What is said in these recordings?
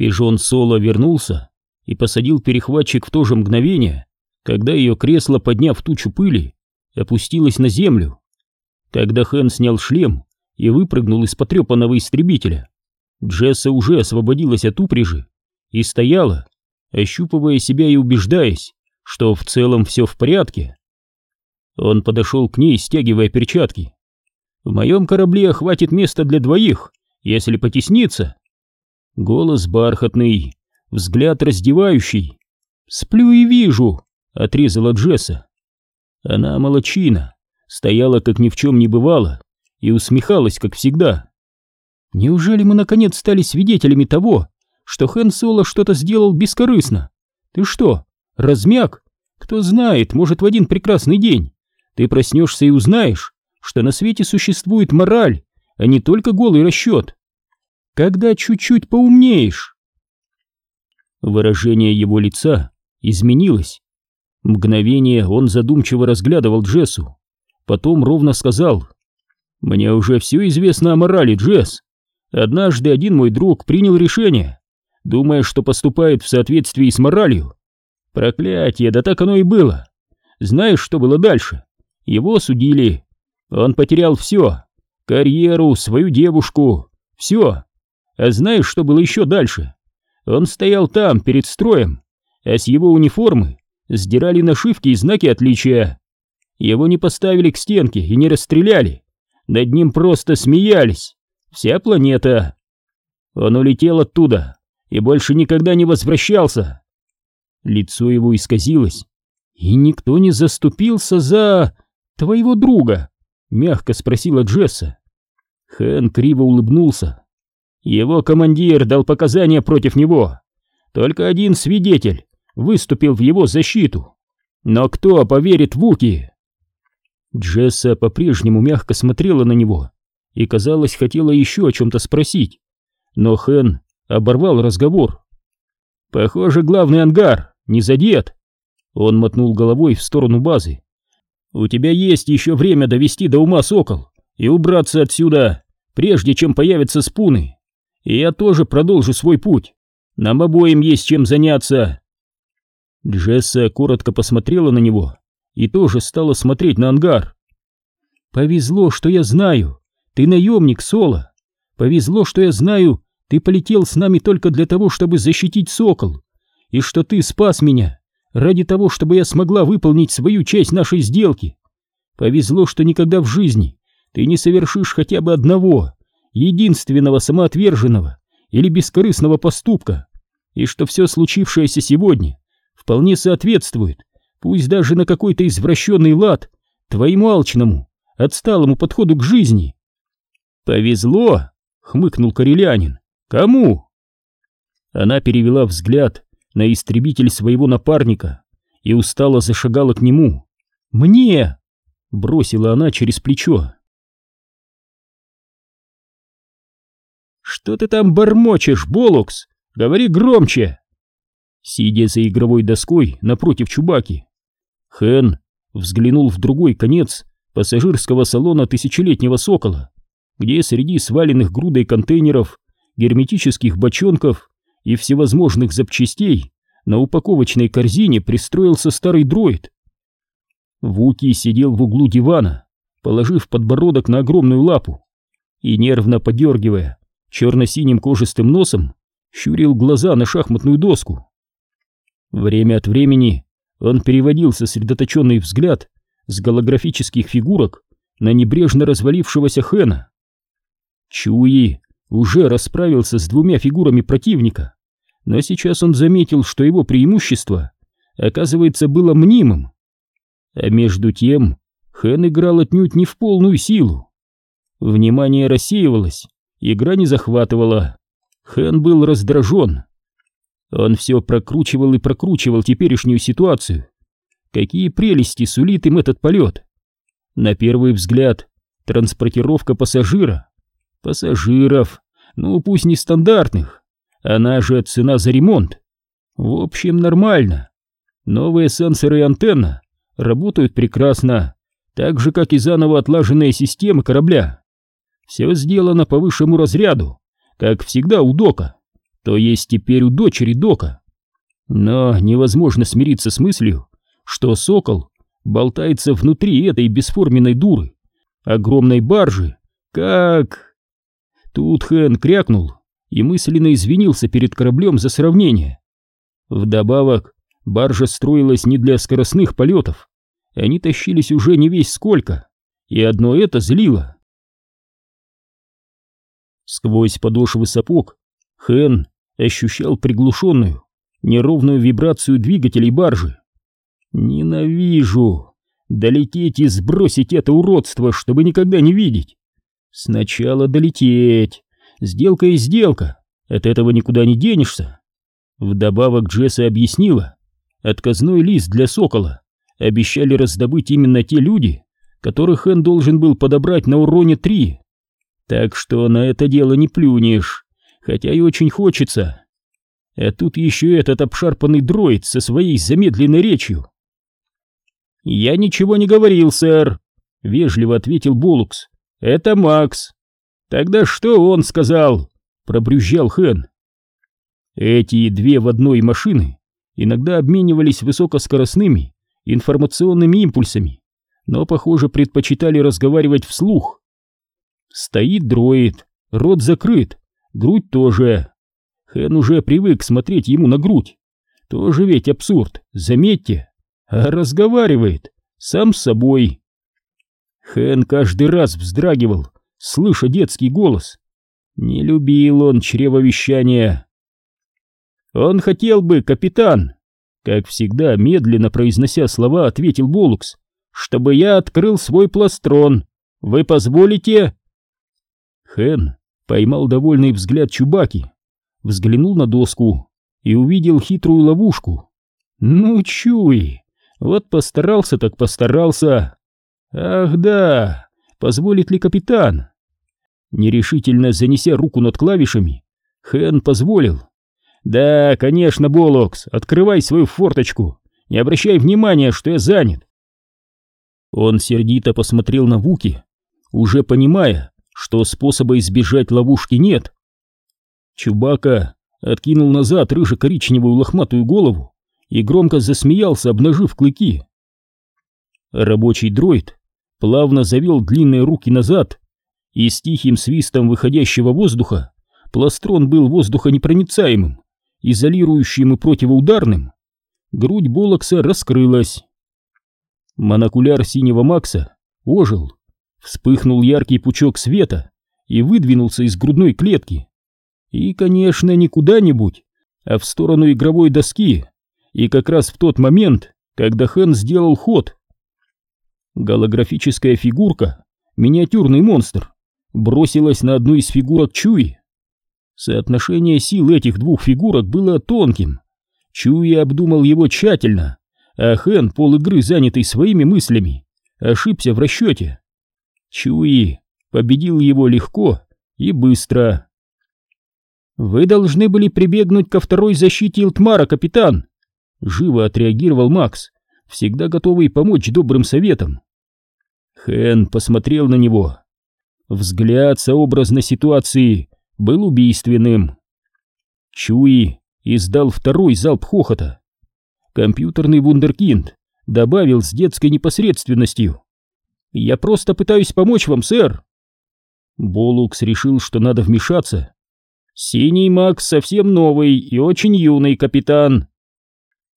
Пижон Соло вернулся и посадил перехватчик в то же мгновение, когда ее кресло, подняв тучу пыли, опустилось на землю. Когда Хэн снял шлем и выпрыгнул из потрепанного истребителя, Джесса уже освободилась от упряжи и стояла, ощупывая себя и убеждаясь, что в целом все в порядке. Он подошел к ней, стягивая перчатки. «В моем корабле хватит места для двоих, если потесниться». Голос бархатный, взгляд раздевающий. «Сплю и вижу», — отрезала Джесса. Она молочина, стояла, как ни в чем не бывало, и усмехалась, как всегда. «Неужели мы наконец стали свидетелями того, что Хэн Соло что-то сделал бескорыстно? Ты что, размяк? Кто знает, может, в один прекрасный день ты проснешься и узнаешь, что на свете существует мораль, а не только голый расчет. Когда чуть-чуть поумнеешь...» Выражение его лица изменилось. Мгновение он задумчиво разглядывал Джессу, потом ровно сказал, «Мне уже все известно о морали, Джесс. Однажды один мой друг принял решение, думая, что поступает в соответствии с моралью. Проклятие, да так оно и было. Знаешь, что было дальше? Его судили. Он потерял все. Карьеру, свою девушку, все. А знаешь, что было еще дальше? Он стоял там, перед строем, а с его униформы сдирали нашивки и знаки отличия. Его не поставили к стенке и не расстреляли. Над ним просто смеялись. Вся планета. Он улетел оттуда и больше никогда не возвращался. Лицо его исказилось. И никто не заступился за... твоего друга? Мягко спросила Джесса. Хэн криво улыбнулся. Его командир дал показания против него. Только один свидетель выступил в его защиту. Но кто поверит Вуки? Джесса по-прежнему мягко смотрела на него и, казалось, хотела еще о чем-то спросить. Но Хэн оборвал разговор. «Похоже, главный ангар не задет». Он мотнул головой в сторону базы. «У тебя есть еще время довести до ума сокол и убраться отсюда, прежде чем появятся спуны. И я тоже продолжу свой путь. Нам обоим есть чем заняться». Джесса коротко посмотрела на него и тоже стала смотреть на ангар. «Повезло, что я знаю, ты наемник, Соло. Повезло, что я знаю, ты полетел с нами только для того, чтобы защитить Сокол, и что ты спас меня ради того, чтобы я смогла выполнить свою часть нашей сделки. Повезло, что никогда в жизни ты не совершишь хотя бы одного, единственного самоотверженного или бескорыстного поступка, и что все случившееся сегодня вполне соответствует, пусть даже на какой-то извращенный лад, твоему алчному, отсталому подходу к жизни. «Повезло!» — хмыкнул корелянин. «Кому?» Она перевела взгляд на истребитель своего напарника и устало зашагала к нему. «Мне!» — бросила она через плечо. «Что ты там бормочешь, Болукс? Говори громче!» Сидя за игровой доской напротив Чубаки, Хэн взглянул в другой конец пассажирского салона тысячелетнего сокола, где среди сваленных грудой контейнеров, герметических бочонков и всевозможных запчастей на упаковочной корзине пристроился старый дроид. Вуки сидел в углу дивана, положив подбородок на огромную лапу и, нервно подергивая черно-синим кожистым носом, щурил глаза на шахматную доску. Время от времени он переводил сосредоточенный взгляд с голографических фигурок на небрежно развалившегося Хэна. Чуи уже расправился с двумя фигурами противника, но сейчас он заметил, что его преимущество, оказывается, было мнимым. А между тем Хэн играл отнюдь не в полную силу. Внимание рассеивалось, игра не захватывала. Хэн был раздражен. Он все прокручивал и прокручивал теперешнюю ситуацию. Какие прелести сулит им этот полет! На первый взгляд, транспортировка пассажира. Пассажиров, ну пусть не стандартных. Она же цена за ремонт. В общем, нормально. Новые сенсоры и антенна работают прекрасно, так же, как и заново отлаженные системы корабля. Все сделано по высшему разряду, как всегда у Дока. то есть теперь у дочери Дока. Но невозможно смириться с мыслью, что сокол болтается внутри этой бесформенной дуры, огромной баржи, как... Тут Хэн крякнул и мысленно извинился перед кораблем за сравнение. Вдобавок, баржа строилась не для скоростных полетов, они тащились уже не весь сколько, и одно это злило. Сквозь подошвы сапог Хэн ощущал приглушенную, неровную вибрацию двигателей баржи. «Ненавижу! Долететь и сбросить это уродство, чтобы никогда не видеть! Сначала долететь! Сделка и сделка! От этого никуда не денешься!» Вдобавок Джесса объяснила, отказной лист для сокола обещали раздобыть именно те люди, которых Хэн должен был подобрать на уроне 3. Так что на это дело не плюнешь, хотя и очень хочется. А тут еще этот обшарпанный дроид со своей замедленной речью. «Я ничего не говорил, сэр», — вежливо ответил Болукс. «Это Макс». «Тогда что он сказал?» — пробрюзжал Хэн. Эти две в одной машины иногда обменивались высокоскоростными информационными импульсами, но, похоже, предпочитали разговаривать вслух. Стоит дроид, рот закрыт, грудь тоже. Хэн уже привык смотреть ему на грудь. Тоже ведь абсурд, заметьте. А разговаривает, сам с собой. Хэн каждый раз вздрагивал, слыша детский голос. Не любил он чревовещания. «Он хотел бы, капитан!» Как всегда, медленно произнося слова, ответил Болукс. «Чтобы я открыл свой пластрон. Вы позволите?» Хэн поймал довольный взгляд Чубаки, взглянул на доску и увидел хитрую ловушку. Ну, чуй, вот постарался так постарался. Ах да, позволит ли капитан? Нерешительно занеся руку над клавишами, Хэн позволил. Да, конечно, Болокс, открывай свою форточку, не обращай внимания, что я занят. Он сердито посмотрел на Вуки, уже понимая, что способа избежать ловушки нет. Чубака откинул назад рыже-коричневую лохматую голову и громко засмеялся, обнажив клыки. Рабочий дроид плавно завел длинные руки назад, и с тихим свистом выходящего воздуха пластрон был воздухонепроницаемым, изолирующим и противоударным. Грудь Болокса раскрылась. Монокуляр синего Макса ожил, Вспыхнул яркий пучок света и выдвинулся из грудной клетки. И, конечно, не куда-нибудь, а в сторону игровой доски, и как раз в тот момент, когда Хэн сделал ход. Голографическая фигурка, миниатюрный монстр, бросилась на одну из фигурок Чуи. Соотношение сил этих двух фигурок было тонким. Чуи обдумал его тщательно, а Хэн, пол игры занятый своими мыслями, ошибся в расчете. Чуи победил его легко и быстро. «Вы должны были прибегнуть ко второй защите Илтмара, капитан!» Живо отреагировал Макс, всегда готовый помочь добрым советам. Хэн посмотрел на него. Взгляд сообразно ситуации был убийственным. Чуи издал второй залп хохота. Компьютерный вундеркинд добавил с детской непосредственностью. Я просто пытаюсь помочь вам, сэр. Болукс решил, что надо вмешаться. Синий Макс совсем новый и очень юный капитан.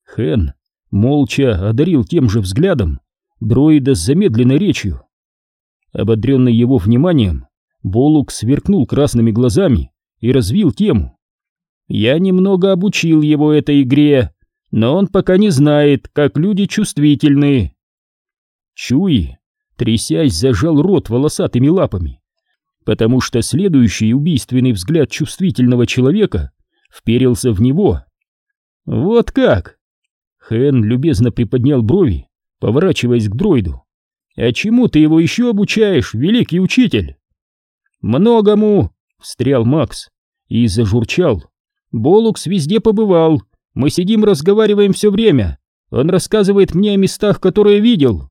Хэн молча одарил тем же взглядом дроида с замедленной речью. Ободренный его вниманием, Болук сверкнул красными глазами и развил тему. «Я немного обучил его этой игре, но он пока не знает, как люди чувствительны». Чуи трясясь, зажал рот волосатыми лапами, потому что следующий убийственный взгляд чувствительного человека вперился в него. «Вот как!» Хэн любезно приподнял брови, поворачиваясь к дроиду. «А чему ты его еще обучаешь, великий учитель?» «Многому!» — встрял Макс и зажурчал. «Болукс везде побывал. Мы сидим, разговариваем все время. Он рассказывает мне о местах, которые видел».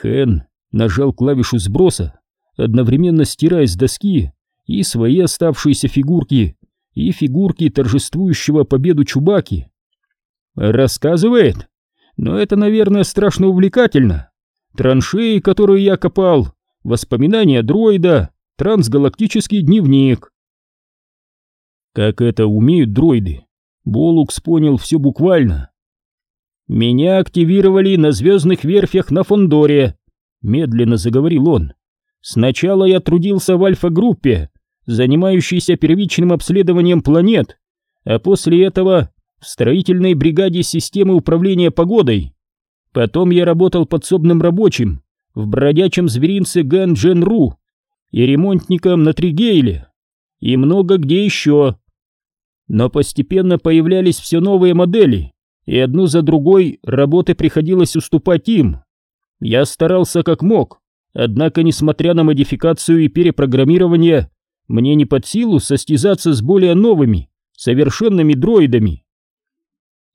Хэн нажал клавишу сброса, одновременно стирая с доски и свои оставшиеся фигурки, и фигурки торжествующего победу Чубаки. Рассказывает? Но это, наверное, страшно увлекательно. Траншеи, которые я копал, воспоминания дроида, трансгалактический дневник. Как это умеют дроиды, Болукс понял все буквально. «Меня активировали на звездных верфях на Фондоре», — медленно заговорил он. «Сначала я трудился в альфа-группе, занимающейся первичным обследованием планет, а после этого в строительной бригаде системы управления погодой. Потом я работал подсобным рабочим в бродячем зверинце Гэн Джен Ру и ремонтником на Тригейле, и много где еще. Но постепенно появлялись все новые модели, и одну за другой работы приходилось уступать им. Я старался как мог, однако, несмотря на модификацию и перепрограммирование, мне не под силу состязаться с более новыми, совершенными дроидами.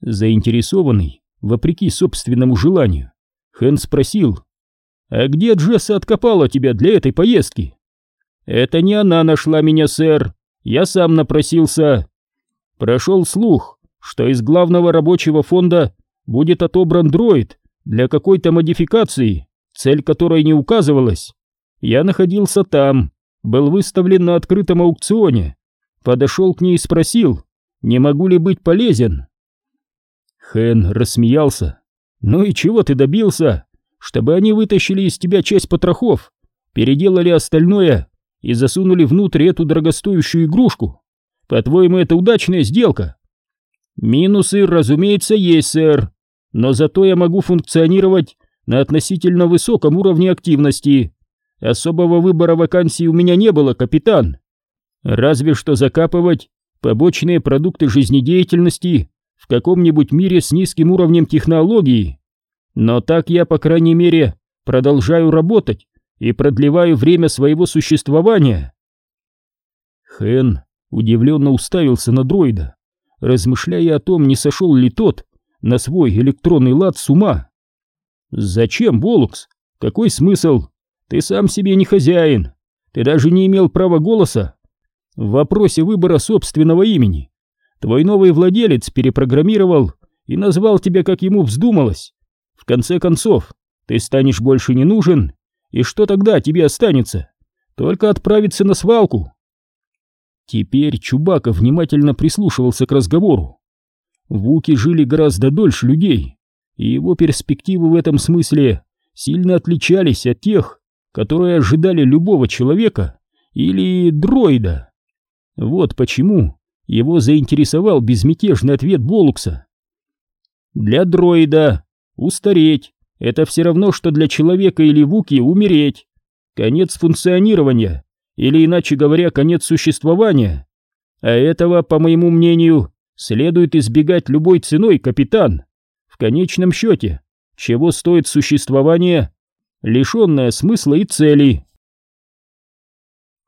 Заинтересованный, вопреки собственному желанию, Хэн спросил, «А где Джесса откопала тебя для этой поездки?» «Это не она нашла меня, сэр, я сам напросился». Прошел слух, что из главного рабочего фонда будет отобран дроид для какой-то модификации, цель которой не указывалась. Я находился там, был выставлен на открытом аукционе, подошел к ней и спросил, не могу ли быть полезен. Хэн рассмеялся. «Ну и чего ты добился? Чтобы они вытащили из тебя часть потрохов, переделали остальное и засунули внутрь эту дорогостоящую игрушку? По-твоему, это удачная сделка?» Минусы, разумеется, есть, сэр, но зато я могу функционировать на относительно высоком уровне активности. Особого выбора вакансий у меня не было, капитан. Разве что закапывать побочные продукты жизнедеятельности в каком-нибудь мире с низким уровнем технологии. Но так я, по крайней мере, продолжаю работать и продлеваю время своего существования. Хэн удивленно уставился на дроида размышляя о том, не сошел ли тот на свой электронный лад с ума. «Зачем, Волукс? Какой смысл? Ты сам себе не хозяин. Ты даже не имел права голоса в вопросе выбора собственного имени. Твой новый владелец перепрограммировал и назвал тебя, как ему вздумалось. В конце концов, ты станешь больше не нужен, и что тогда тебе останется? Только отправиться на свалку. Теперь Чубака внимательно прислушивался к разговору. Вуки жили гораздо дольше людей, и его перспективы в этом смысле сильно отличались от тех, которые ожидали любого человека или дроида. Вот почему его заинтересовал безмятежный ответ Болукса. Для дроида устареть — это все равно, что для человека или Вуки умереть. Конец функционирования или, иначе говоря, конец существования. А этого, по моему мнению, следует избегать любой ценой, капитан. В конечном счете, чего стоит существование, лишенное смысла и цели.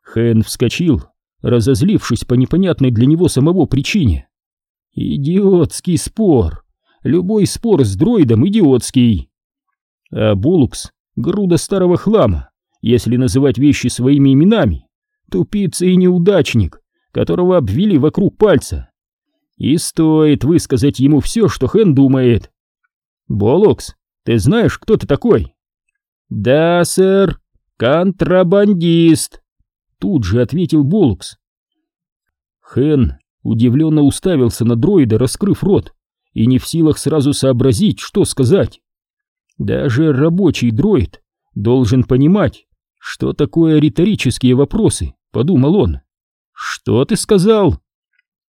Хэн вскочил, разозлившись по непонятной для него самого причине. Идиотский спор. Любой спор с дроидом идиотский. А Булукс — груда старого хлама если называть вещи своими именами, тупица и неудачник, которого обвили вокруг пальца. И стоит высказать ему все, что Хэн думает. «Болокс, ты знаешь, кто ты такой?» «Да, сэр, контрабандист», — тут же ответил Болокс. Хэн удивленно уставился на дроида, раскрыв рот, и не в силах сразу сообразить, что сказать. Даже рабочий дроид должен понимать, «Что такое риторические вопросы?» — подумал он. «Что ты сказал?»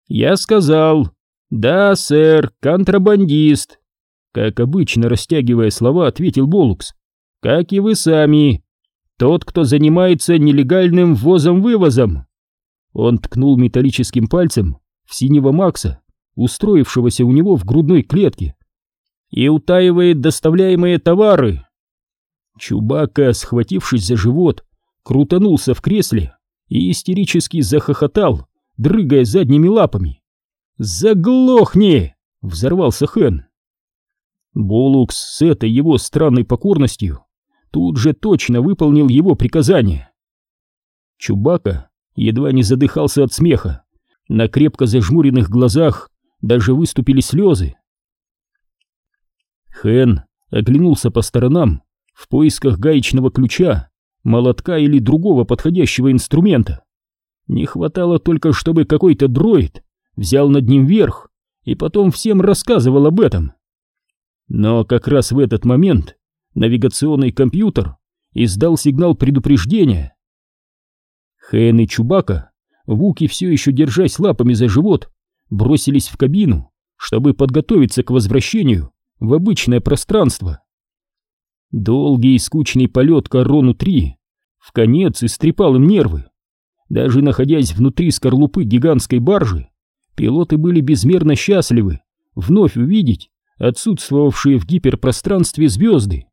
«Я сказал. Да, сэр, контрабандист». Как обычно, растягивая слова, ответил Болукс. «Как и вы сами. Тот, кто занимается нелегальным ввозом-вывозом». Он ткнул металлическим пальцем в синего Макса, устроившегося у него в грудной клетке, и утаивает доставляемые товары. Чубака, схватившись за живот, крутанулся в кресле и истерически захохотал, дрыгая задними лапами. «Заглохни!» — взорвался Хэн. Болукс с этой его странной покорностью тут же точно выполнил его приказание. Чубака едва не задыхался от смеха, На крепко зажмуренных глазах даже выступили слезы. Хэн оглянулся по сторонам в поисках гаечного ключа, молотка или другого подходящего инструмента. Не хватало только, чтобы какой-то дроид взял над ним верх и потом всем рассказывал об этом. Но как раз в этот момент навигационный компьютер издал сигнал предупреждения. Хэн и Чубака, Вуки все еще держась лапами за живот, бросились в кабину, чтобы подготовиться к возвращению в обычное пространство. Долгий и скучный полет к Арону-3 в конец истрепал им нервы. Даже находясь внутри скорлупы гигантской баржи, пилоты были безмерно счастливы вновь увидеть отсутствовавшие в гиперпространстве звезды.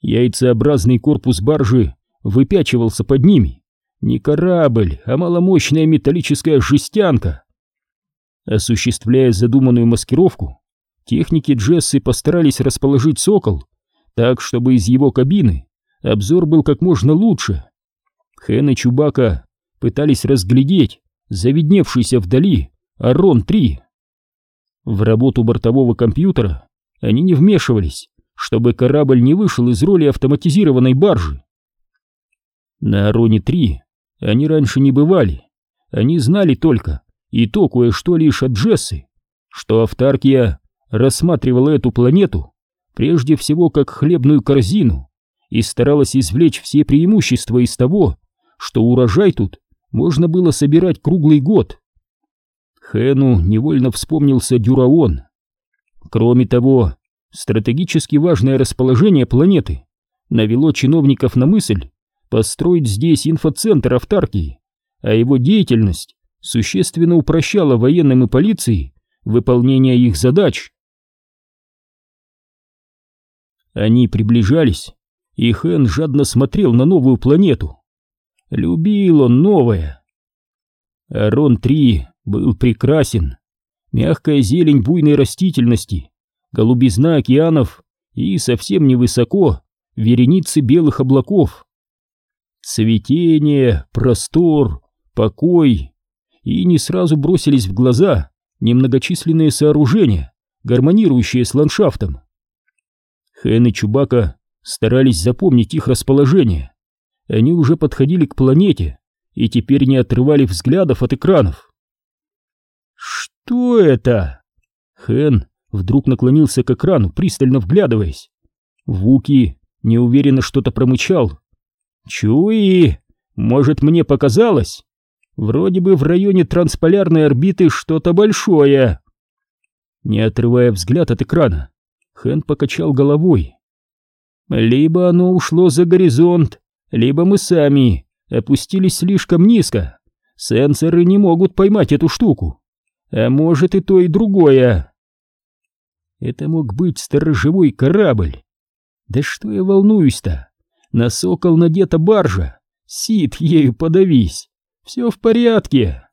Яйцеобразный корпус баржи выпячивался под ними. Не корабль, а маломощная металлическая жестянка. Осуществляя задуманную маскировку, техники Джессы постарались расположить «Сокол» так, чтобы из его кабины обзор был как можно лучше. Хэн и Чубака пытались разглядеть завидневшийся вдали Арон-3. В работу бортового компьютера они не вмешивались, чтобы корабль не вышел из роли автоматизированной баржи. На Ароне-3 они раньше не бывали, они знали только, и то кое-что лишь от Джессы, что Автаркия рассматривала эту планету прежде всего как хлебную корзину и старалась извлечь все преимущества из того, что урожай тут можно было собирать круглый год. Хэну невольно вспомнился Дюраон. Кроме того, стратегически важное расположение планеты навело чиновников на мысль построить здесь инфоцентр автаркии, а его деятельность существенно упрощала военным и полиции выполнение их задач. Они приближались, и Хэн жадно смотрел на новую планету. Любил он новое. Арон-3 был прекрасен. Мягкая зелень буйной растительности, голубизна океанов и совсем невысоко вереницы белых облаков. Цветение, простор, покой. И не сразу бросились в глаза немногочисленные сооружения, гармонирующие с ландшафтом. Хэн и Чубака старались запомнить их расположение. Они уже подходили к планете и теперь не отрывали взглядов от экранов. «Что это?» Хэн вдруг наклонился к экрану, пристально вглядываясь. Вуки неуверенно что-то промычал. «Чуи! Может, мне показалось? Вроде бы в районе трансполярной орбиты что-то большое!» Не отрывая взгляд от экрана, Хэн покачал головой. «Либо оно ушло за горизонт, либо мы сами опустились слишком низко. Сенсоры не могут поймать эту штуку. А может и то, и другое. Это мог быть сторожевой корабль. Да что я волнуюсь-то? На сокол надета баржа. Сид, ею подавись. Все в порядке.